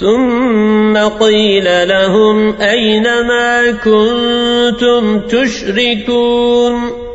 ثم قيل لهم أين ما كنتم تشركون